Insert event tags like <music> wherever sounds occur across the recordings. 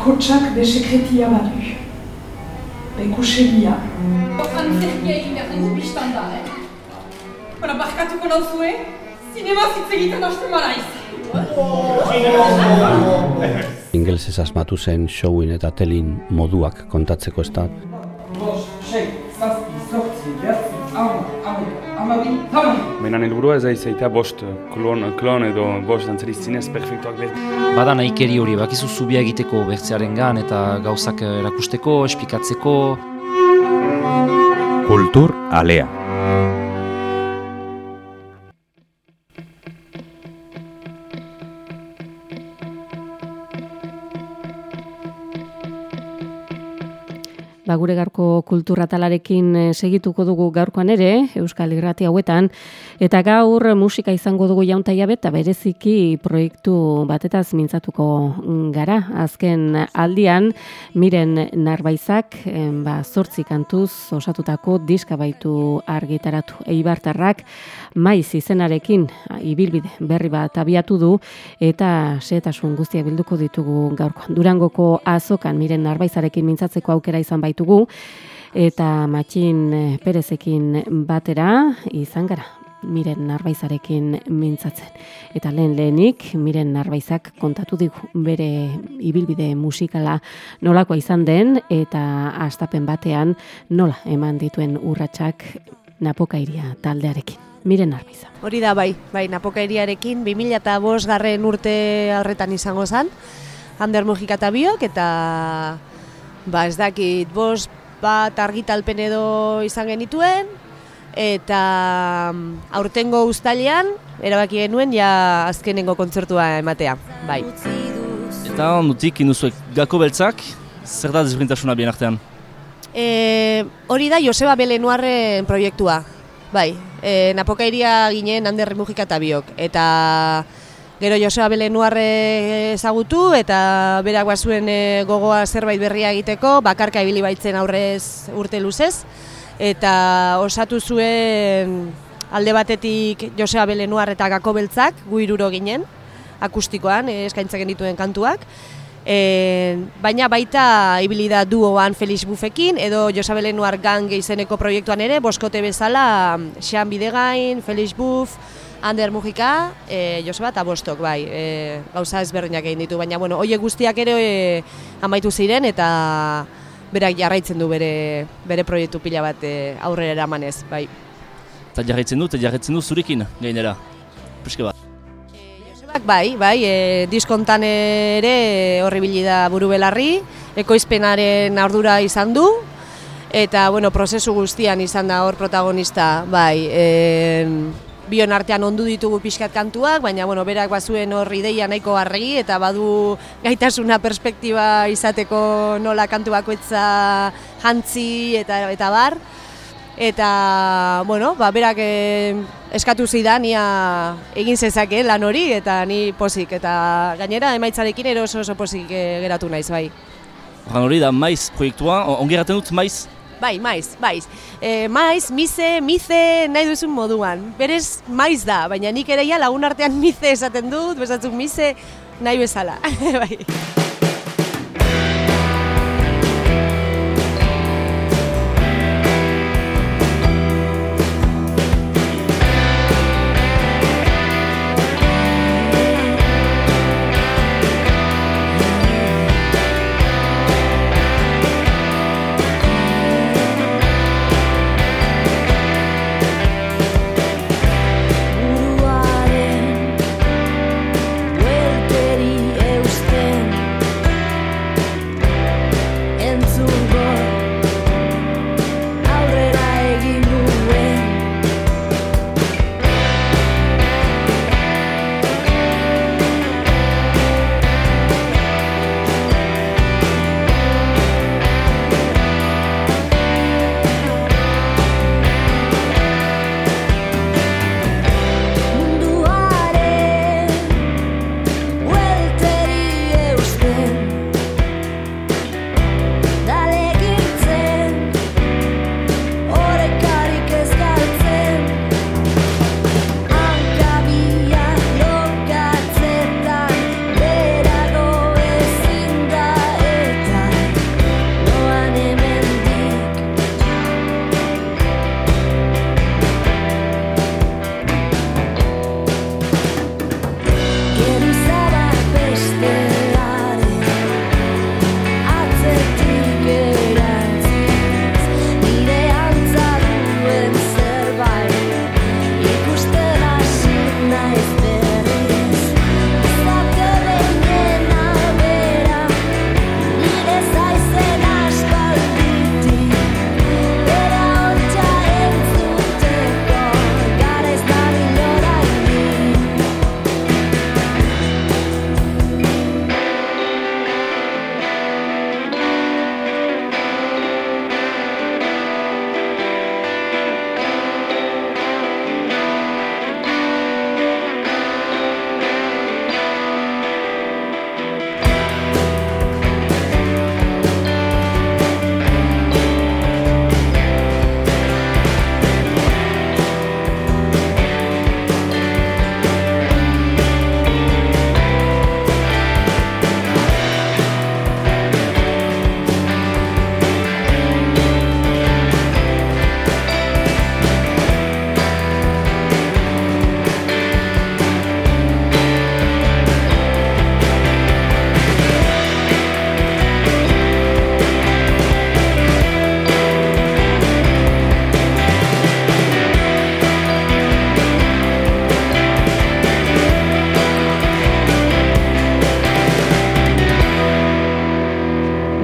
bakotsak be sekretia badu. Be kusegia. Antzerkia egin behar dugu biztan da, eh? Bara, barkatuko nauzue, zinema zitz egiten hasten maraiz. Ingelesez asmatu zen showin eta telin moduak kontatzeko ez da. Menan helburua ez aizaita bost klon, klon edo bost dantzari zinez perfektuak behar. Bada nahikeri hori, bakizu zubia egiteko bertzearen gan eta gauzak erakusteko, esplikatzeko. Kultur alea. Ba, gure gaurko kulturratalarekin eh, segituko dugu gaurkoan ere, Euskal Irrati hauetan, eta gaur musika izango dugu jauntaia eta bereziki proiektu batetaz mintzatuko gara. Azken aldian, miren narbaizak, ba, zortzi kantuz osatutako diska baitu argitaratu eibartarrak, maiz izenarekin ibilbide berri bat abiatu du, eta setasun guztiak bilduko ditugu gaurkoan. Durangoko azokan miren narbaizarekin mintzatzeko aukera izan baitu baitugu eta Matxin eh, Perezekin batera izan gara miren narbaizarekin mintzatzen. Eta lehen lehenik, miren narbaizak kontatu digu bere ibilbide musikala nolakoa izan den eta astapen batean nola eman dituen urratsak napokairia taldearekin. Miren narbaiza. Hori da bai, bai napokairiarekin 2005 garren urte horretan izango zen, Ander Mujika eta biok, eta ba ez dakit, bost bat argitalpen edo izan genituen, eta mm, aurtengo ustalean erabaki genuen ja azkenengo kontzertua ematea, bai. Eta ondutik induzuek gako beltzak, zer da desbrintasuna bien artean? E, hori da Joseba Belenuarren proiektua, bai. E, napokairia ginen Ander Mujika eta biok, eta Gero Joseba Belenuarre ezagutu eta berak bazuen e, gogoa zerbait berria egiteko, bakarka ibili baitzen aurrez urte luzez. Eta osatu zuen alde batetik Joseba Belenuar eta Gako Beltzak, gu iruro ginen, akustikoan, e, eskaintzen genituen kantuak. E, baina baita ibili da duoan Felix Bufekin edo Joseba Belenuar gang izeneko proiektuan ere, boskote bezala Xean Bidegain, Felix Buf, Ander Mujika, e, Joseba eta Bostok, bai, e, gauza ezberdinak egin ditu, baina, bueno, oie guztiak ere e, amaitu ziren eta berak jarraitzen du bere, bere proiektu pila bat e, aurrera eramanez, bai. Eta jarraitzen du, eta jarraitzen du zurekin, gainera, puske bat. Josebak, bai, bai, e, diskontan ere horri da buru belarri, ekoizpenaren ardura izan du, eta, bueno, prozesu guztian izan da hor protagonista, bai, e, bion artean ondu ditugu pixkat kantuak, baina bueno, berak bazuen hor ideia nahiko arregi eta badu gaitasuna perspektiba izateko nola kantu bakoitza jantzi eta eta bar. Eta, bueno, ba, berak eh, eskatu zidan, nia egin zezake lan hori, eta ni pozik, eta gainera emaitzarekin ero oso pozik eh, geratu naiz, bai. Horan hori da maiz proiektua, ongeratzen dut maiz Bai, maiz, maiz. E, maiz, mize, mize nahi duzun moduan. Berez, maiz da, baina nik ere lagun artean mize esaten dut, bezatzuk mize nahi bezala. <laughs> bai.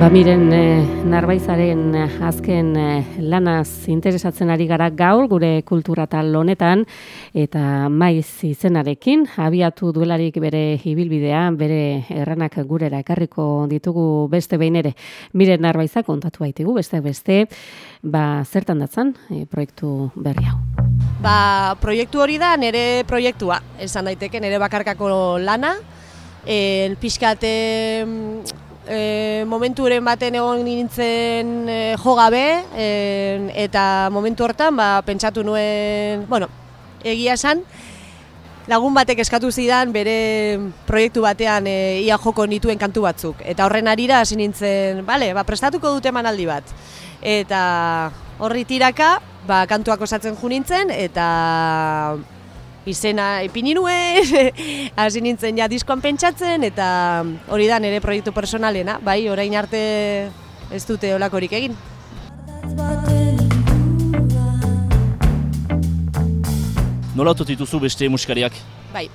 Ba miren e, narbaizaren azken e, lanaz interesatzen ari gara gaur gure kultura tal honetan eta maiz izenarekin abiatu duelarik bere ibilbidea bere erranak gurera ekarriko ditugu beste behin ere. Miren narbaiza kontatu baitigu beste beste ba zertan datzan e, proiektu berri hau. Ba, proiektu hori da nire proiektua, esan daiteke nire bakarkako lana. E, pixkat e, momenturen baten egon nintzen e, jo gabe e, eta momentu hortan ba, pentsatu nuen, bueno, egia esan, lagun batek eskatu zidan bere proiektu batean e, ia joko nituen kantu batzuk. Eta horren arira hasi nintzen, bale, ba, prestatuko dute emanaldi bat. Eta horri tiraka, ba, kantuak osatzen ju nintzen, eta izena ipini nuen, <laughs> hasi nintzen ja diskoan pentsatzen, eta hori da nire proiektu personalena, bai, orain arte ez dute olakorik egin. Nola dituzu beste musikariak? Bai,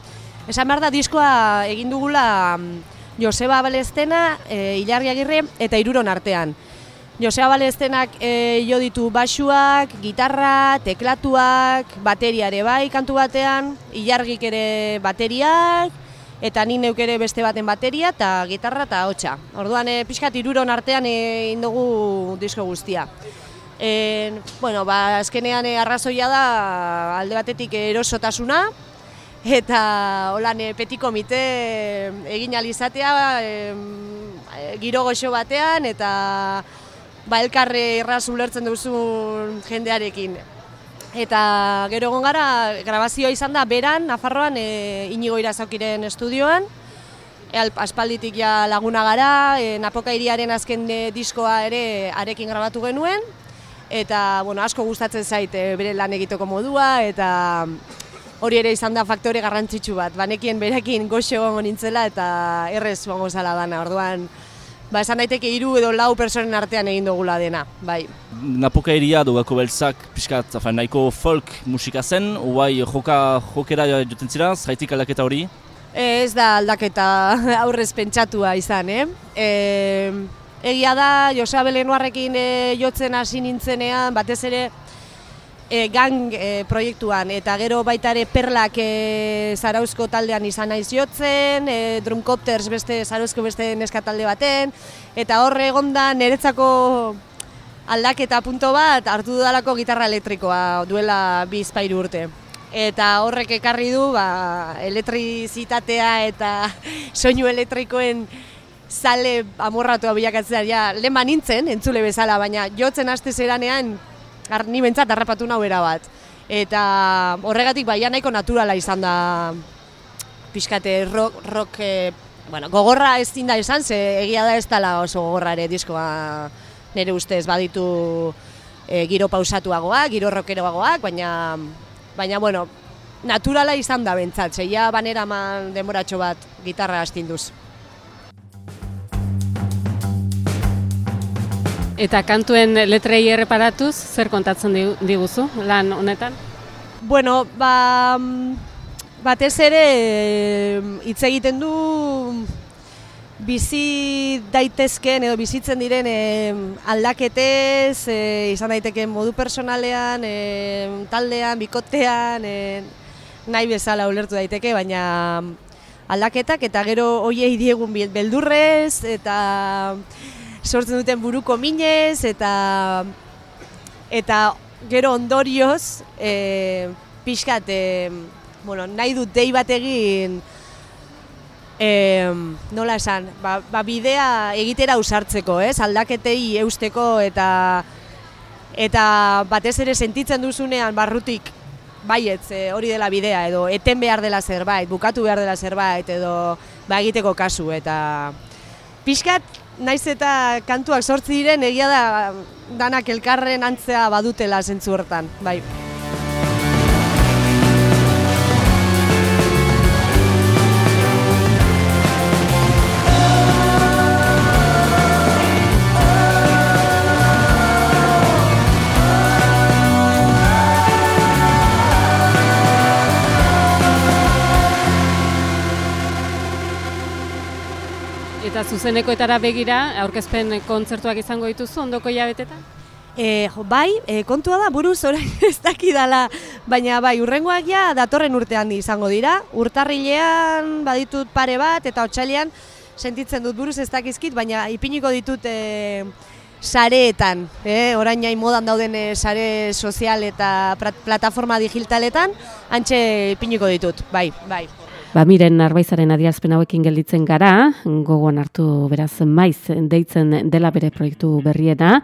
esan behar da diskoa egin dugula mm, Joseba Balestena, e, Ilargi Agirre eta Iruron artean. Josea Balestenak e, jo ditu basuak, gitarra, teklatuak, bateriare bai kantu batean, ilargik ere bateriak, eta ni neuk ere beste baten bateria eta gitarra eta hotxa. Orduan e, pixkat iruron artean egin dugu disko guztia. E, bueno, ba, azkenean e, arrazoia da alde batetik erosotasuna, eta holan e, petiko mite egin alizatea e, giro goxo batean, eta ba, elkarre erraz ulertzen duzun jendearekin. Eta gero egon gara, grabazioa izan da, beran, Nafarroan, e, inigo irazaukiren estudioan, e, aspalditik ja laguna gara, e, Napoka iriaren azken e, diskoa ere arekin grabatu genuen, eta bueno, asko gustatzen zait e, bere lan egiteko modua, eta hori ere izan da faktore garrantzitsu bat, banekien berekin goxo gongo nintzela, eta errez gongo zala dana, orduan, ba, esan daiteke hiru edo lau personen artean egin dugula dena, bai. Napoka iria dugako beltzak pixkat, afen, nahiko folk musika zen, oai joka jokera joten zira, zaitik aldaketa hori? Ez da aldaketa <laughs> aurrez pentsatua izan, eh? E, egia da, Josea Belenuarrekin e, jotzen hasi nintzenean, batez ere, e, gang e, proiektuan. Eta gero baita ere perlak e, zarauzko taldean izan naiz jotzen, e, drumcopters beste zarauzko beste neska talde baten. Eta horre egonda niretzako aldaketa punto bat hartu dudalako gitarra elektrikoa duela bizpairu urte. Eta horrek ekarri du ba, elektrizitatea eta <laughs> soinu elektrikoen zale amorratua bilakatzea, ja, lehen nintzen, entzule bezala, baina jotzen haste zeranean ni bentsat harrapatu nau bat. Eta horregatik baia nahiko naturala izan da pixkate rock, rock e, bueno, gogorra ez da esan, ze egia da ez dela oso gogorra ere diskoa nire ustez baditu e, giro pausatuagoak, giro rockeroagoak, baina, baina bueno, naturala izan da bentsat, zeia banera man demoratxo bat gitarra astinduz. Eta kantuen letrei erreparatuz, zer kontatzen diguzu lan honetan? Bueno, ba, batez ere hitz egiten du bizi daitezken edo bizitzen diren aldaketez, e, izan daiteke modu personalean, e, taldean, bikotean, e, nahi bezala ulertu daiteke, baina aldaketak eta gero hoiei diegun beldurrez eta sortzen duten buruko minez eta eta gero ondorioz e, pixkat e, bueno, nahi dut dei bat egin e, nola esan, ba, ba bidea egitera usartzeko, ez? aldaketei eusteko eta eta batez ere sentitzen duzunean barrutik baietz e, hori dela bidea edo eten behar dela zerbait, bukatu behar dela zerbait edo ba egiteko kasu eta pixkat naiz eta kantuak sortzi diren egia da danak elkarren antzea badutela zentzu hortan, bai. Zuzenekoetara begira, aurkezpen kontzertuak izango dituzu ondoko hilabetetan? E, jo, bai, e, kontua da, buruz orain <laughs> ez dakidala, baina bai, urrengoak ja datorren urtean izango dira. Urtarrilean baditut pare bat eta otsailean sentitzen dut buruz ez dakizkit, baina ipiniko ditut e, sareetan, e, orain nahi modan dauden e, sare sozial eta plataforma digitaletan, antxe ipiniko ditut, bai, bai. Ba, miren arbaizaren adierazpen hauekin gelditzen gara, gogoan hartu beraz maiz deitzen dela bere proiektu berriena,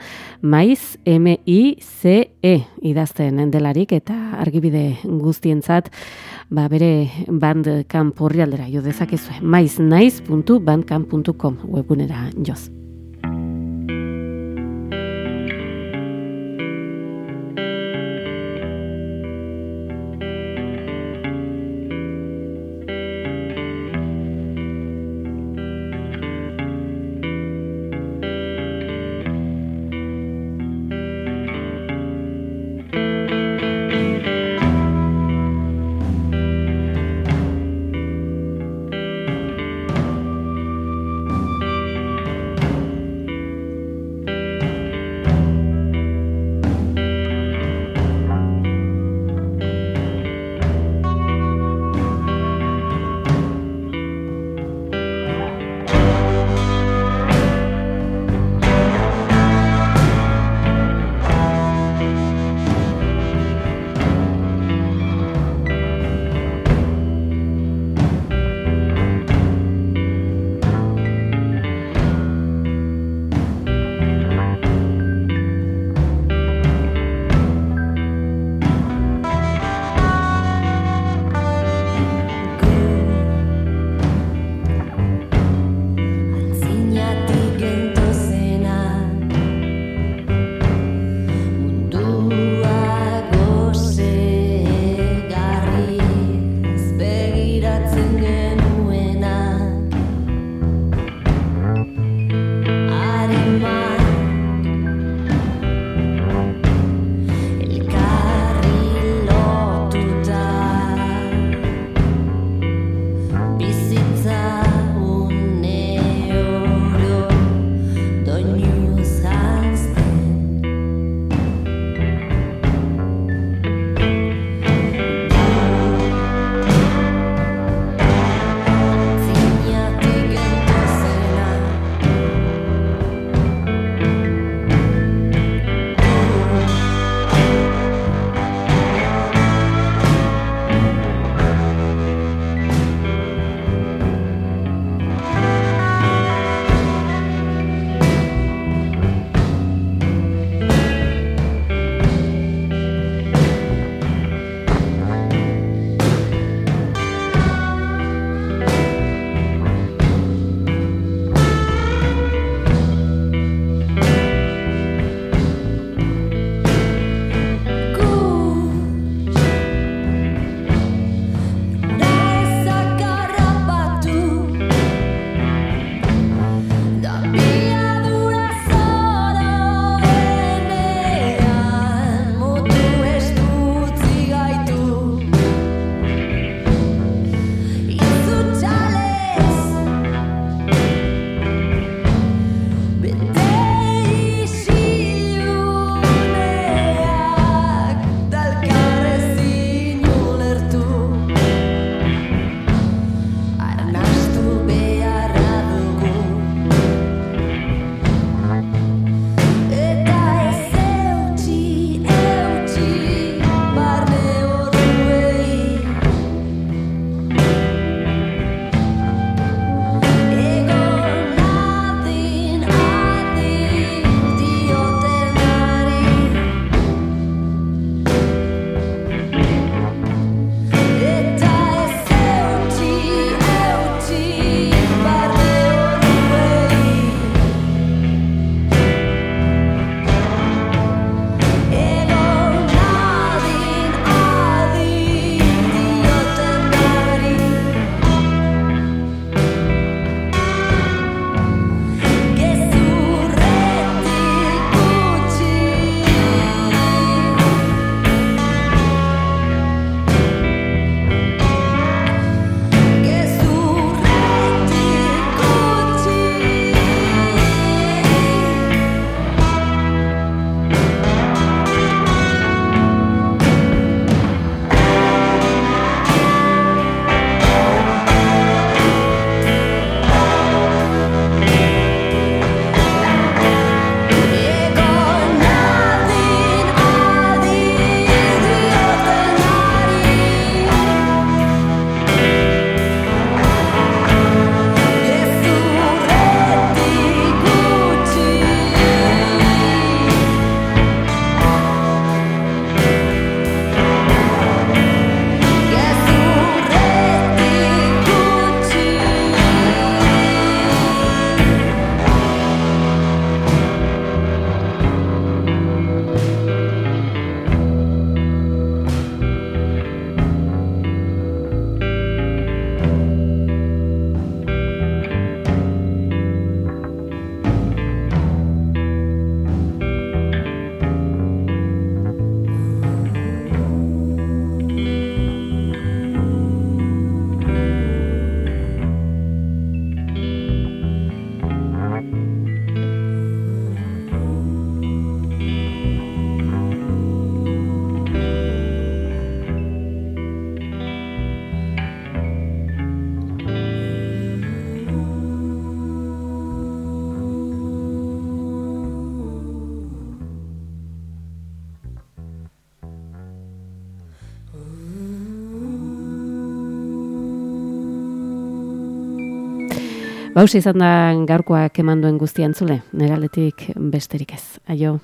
maiz M-I-C-E idazten delarik eta argibide guztientzat ba, bere bandcamp horri aldera jo dezakezue, maiznaiz.bandcamp.com webunera joz. Baus izan da gaurkoak eman duen guztian zule, negaletik besterik ez. Aio.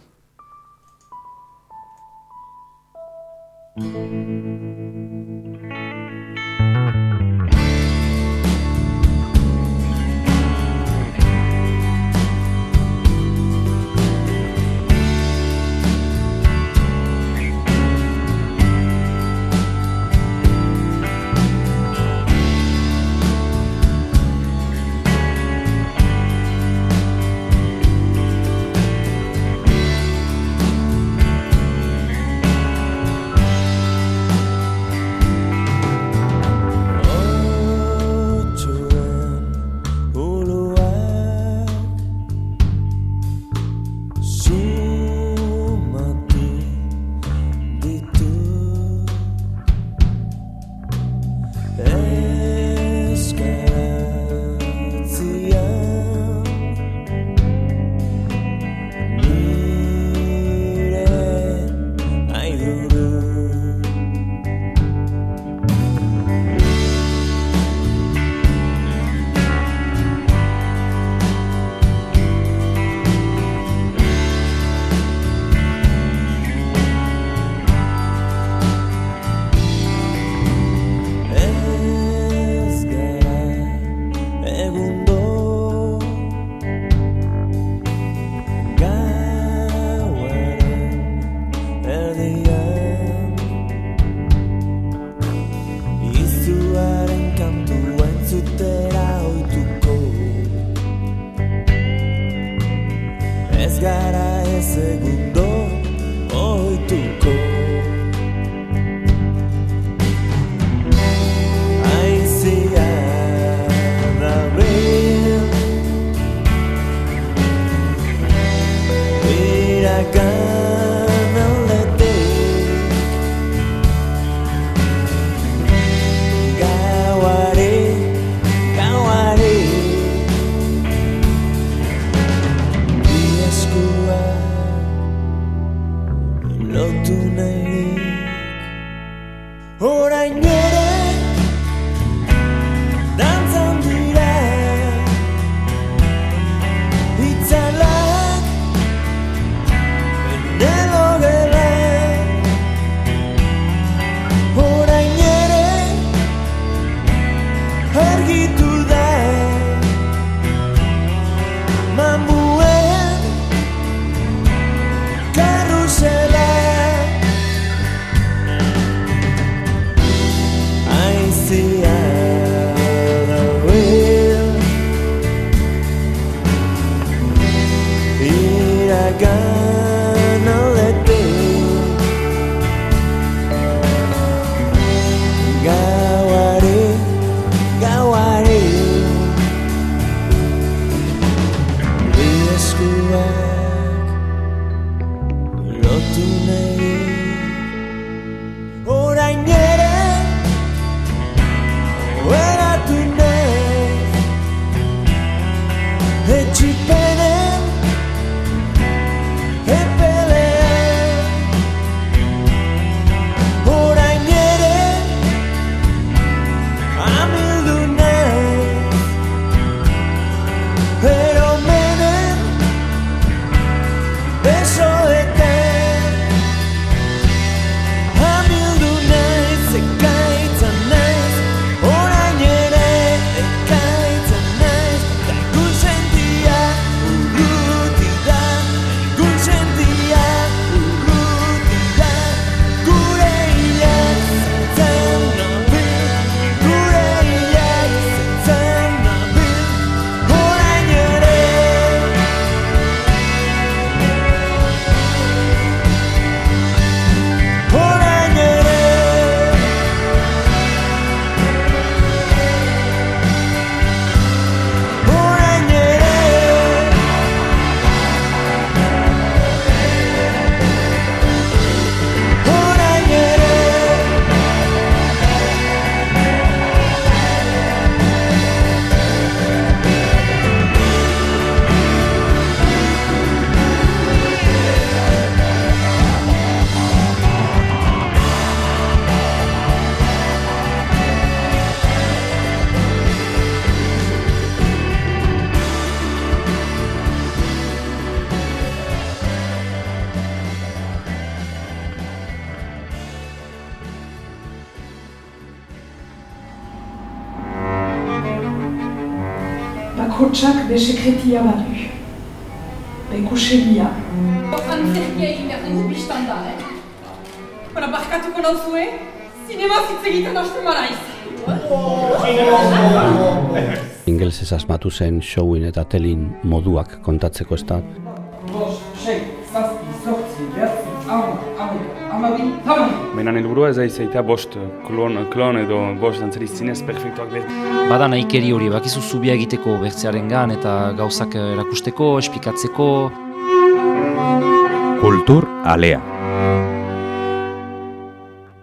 Bakotsak be sekretia badu. Be kusegia. Antzerkia egin behar dugu biztan da, eh? Bara, barkatuko nauzue, zinema hitz egiten hasten maraiz. Ingelsez asmatu zen showin eta telin moduak kontatzeko ez da. Baina helburua ez da izaita bost klon, klon edo bost dantzari zinez perfektuak behar. Bada nahikeri hori, bakizu zubia egiteko bertzearen gan eta gauzak erakusteko, esplikatzeko. Kultur alea.